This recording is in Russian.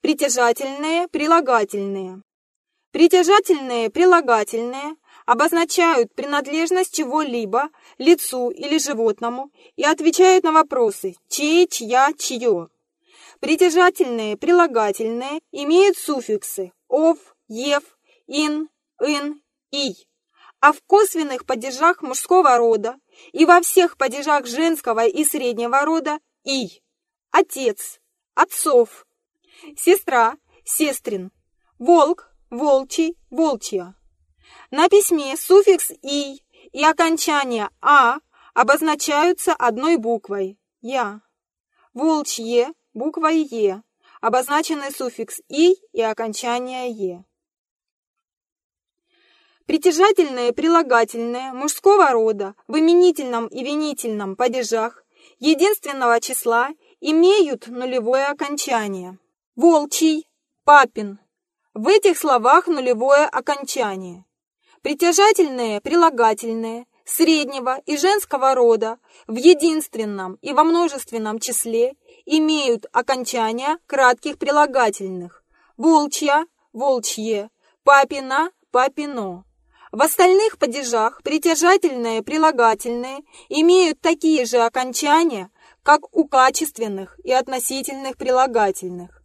Притяжательные, прилагательные. Притяжательные, прилагательные обозначают принадлежность чего-либо, лицу или животному и отвечают на вопросы «чей», «чья», «чье». Притяжательные, прилагательные имеют суффиксы «ов», «ев», «ин», «ин», «и». А в косвенных падежах мужского рода и во всех падежах женского и среднего рода «и». Отец, отцов, сестра, сестрин, волк, волчий, волчья. На письме суффикс «и» и окончание «а» обозначаются одной буквой «я». Волчье буквой «е», обозначенный суффикс «и» и окончание «е». Притяжательные прилагательные мужского рода в именительном и винительном падежах единственного числа имеют нулевое окончание. Волчий, папин. В этих словах нулевое окончание. Притяжательные прилагательные среднего и женского рода в единственном и во множественном числе имеют окончания кратких прилагательных. Волчья, волчье, папина, папино. В остальных падежах притяжательные прилагательные имеют такие же окончания, как у качественных и относительных прилагательных.